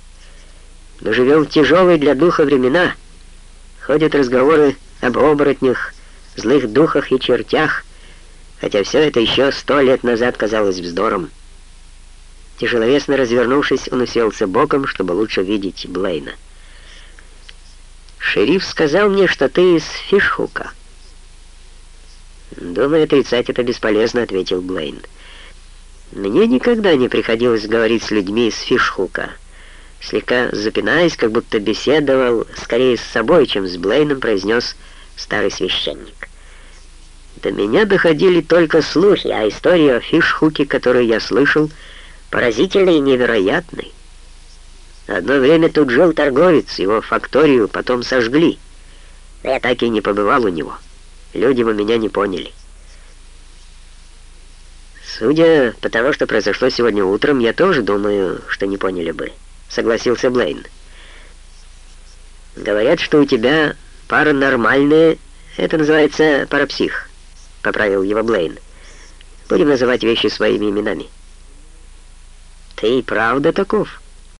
Мы живем в тяжелые для духа времена. Ходят разговоры об оборотнях, злых духах и чертях, хотя все это еще сто лет назад казалось вздором. Тяжеловесно развернувшись, он уселся боком, чтобы лучше видеть Блейна. «Шериф сказал мне, что ты из Фишхука». «Думаю, отрицать это бесполезно», — ответил Блейн. «Мне никогда не приходилось говорить с людьми из Фишхука» слегка запинаясь, как будто беседовал скорее с собой, чем с Блейном, произнес старый священник. До меня доходили только слухи, а история о Фишхуке, которую я слышал, поразительной и невероятной. Одно время тут жил торговец, его факторию потом сожгли. я так и не побывал у него. Люди бы меня не поняли. Судя по тому, что произошло сегодня утром, я тоже думаю, что не поняли бы. — согласился Блейн. «Говорят, что у тебя паранормальные, это называется парапсих», — поправил его Блейн. «Будем называть вещи своими именами». «Ты и правда таков?»